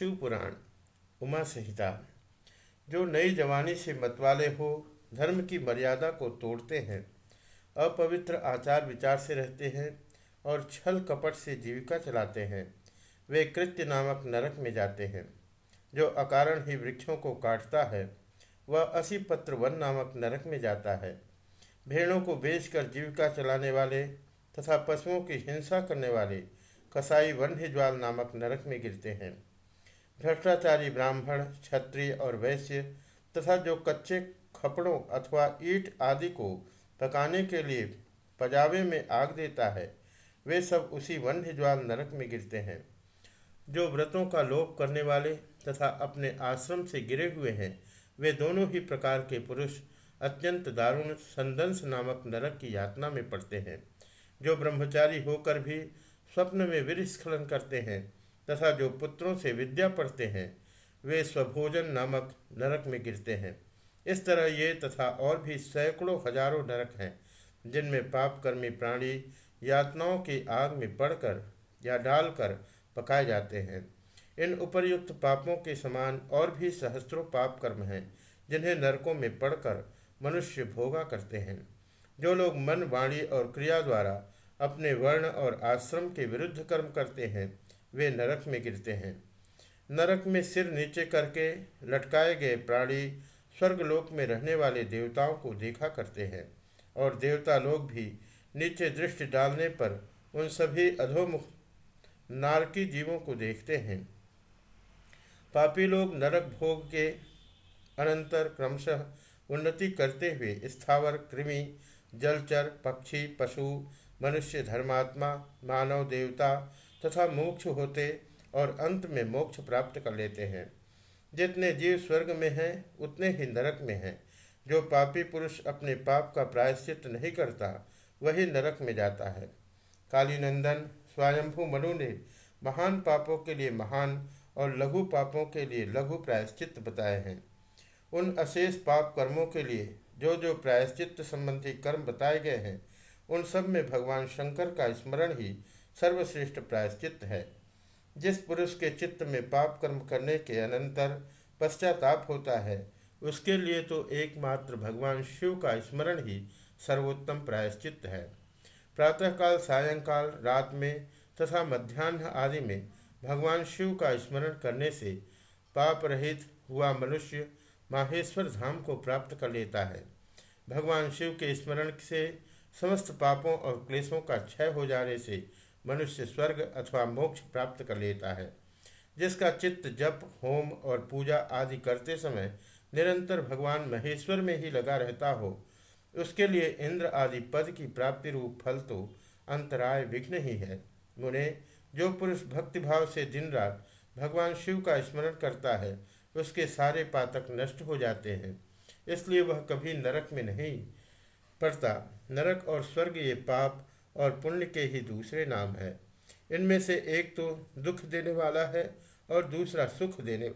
शिव पुराण उमा संहिता, जो नई जवानी से मतवाले हो, धर्म की मर्यादा को तोड़ते हैं, अपवित्र आचार विचार से रहते हैं और छल कपट से जीविका चलाते हैं, वे कृत्य नामक नरक में जाते हैं, जो अकारण ही वृक्षों को काटता है, वह असी पत्र वन नामक नरक में जाता है, भेड़ों को बेचकर जीविका चलाने वाले तथा पशुओं की हिंसा करने वाले कसाई वन्य ज्वाल नामक नरक में गिरते हैं। भ्रष्टाचारी, ब्राह्मण, क्षत्रिय और वैश्य तथा जो कच्चे खपड़ों अथवा ईट आदि को पकाने के लिए पजावे में आग देता है, वे सब उसी वन्यज्वाल नरक में गिरते हैं, जो व्रतों का लोप करने वाले तथा अपने आश्रम से गिरे हुए हैं। वे दोनों ही प्रकार के पुरुष अत्यंत दारुण संदंस नामक नरक की यातना में पड़ते हैं, जो ब्रह्मचारी होकर भी स्वप्न में वीर स्खलन करते हैं। तथा जो पुत्रों से विद्या पढ़ते हैं, वे स्वभोजन नामक नरक में गिरते हैं। इस तरह ये तथा और भी सैकड़ों हज़ारों नरक हैं, जिनमें पापकर्मी प्राणी यातनाओं की आग में पड़कर या डालकर पकाए जाते हैं। इन उपर्युक्त पापों के समान और भी सहस्त्रों पाप कर्म हैं, जिन्हें नरकों में पड़कर मनुष्य भोगा करते हैं। जो लोग मन, वाणी और क्रिया द्वारा अपने वर्ण और आश्रम के विरुद्ध कर्म करते हैं वे नरक में गिरते हैं। नरक में सिर नीचे करके लटकाए गए प्राणी स्वर्गलोक में रहने वाले देवताओं को देखा करते हैं और देवता लोग भी नीचे दृष्टि डालने पर उन सभी अधोमुख नारकी जीवों को देखते हैं। पापी लोग नरक भोग के अनंतर क्रमशः उन्नति करते हुए स्थावर, कृमि, जलचर, पक्षी, पशु, मनुष्य, धर्मात्मा, मानव देवता तथा मोक्ष होते और अंत में मोक्ष प्राप्त कर लेते हैं। जितने जीव स्वर्ग में हैं, उतने ही नरक में हैं। जो पापी पुरुष अपने पाप का प्रायश्चित नहीं करता, वही नरक में जाता है। कालीनंदन, स्वयंभू मनु ने महान पापों के लिए महान और लघु पापों के लिए लघु प्रायश्चित बताए हैं। उन अशेष पाप कर्मों के लिए जो जो प्रायश्चित संबंधी कर्म बताए गए हैं, उन सब में भगवान शंकर का स्मरण ही सर्वश्रेष्ठ प्रायश्चित है। जिस पुरुष के चित्त में पाप कर्म करने के अनंतर पश्चाताप होता है, उसके लिए तो एकमात्र भगवान शिव का स्मरण ही सर्वोत्तम प्रायश्चित है। प्रातःकाल, सायंकाल, रात में तथा मध्यान्ह आदि में भगवान शिव का स्मरण करने से पाप रहित हुआ मनुष्य माहेश्वर धाम को प्राप्त कर लेता है। भगवान शिव के स्मरण से समस्त पापों और क्लेशों का क्षय हो जाने से मनुष्य स्वर्ग अथवा मोक्ष प्राप्त कर लेता है, जिसका चित्त जप, होम और पूजा आदि करते समय निरंतर भगवान महेश्वर में ही लगा रहता हो, उसके लिए इंद्र आदि पद की प्राप्ति रूप फल तो अंतराय विघ्न ही है। मुने, जो पुरुष भक्तिभाव से दिन रात भगवान शिव का स्मरण करता है, उसके सारे पातक नष्ट हो जाते हैं। इसलिए वह कभी नरक में नहीं पड़ता। नरक और स्वर्ग ये पाप और पुण्य के ही दूसरे नाम है। इनमें से एक तो दुख देने वाला है और दूसरा सुख देने।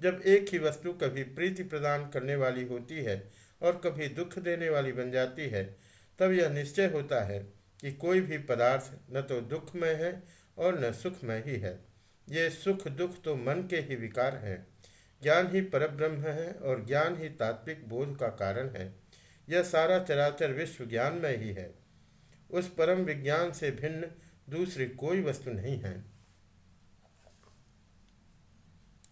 जब एक ही वस्तु कभी प्रीति प्रदान करने वाली होती है और कभी दुख देने वाली बन जाती है, तब यह निश्चय होता है कि कोई भी पदार्थ न तो दुखमय है और न सुखमय ही है। ये सुख दुख तो मन के ही विकार हैं। ज्ञान ही परब्रह्म है और ज्ञान ही तात्विक बोध का कारण है। यह सारा चराचर विश्व ज्ञान में ही है। उस परम विज्ञान से भिन्न दूसरी कोई वस्तु नहीं है।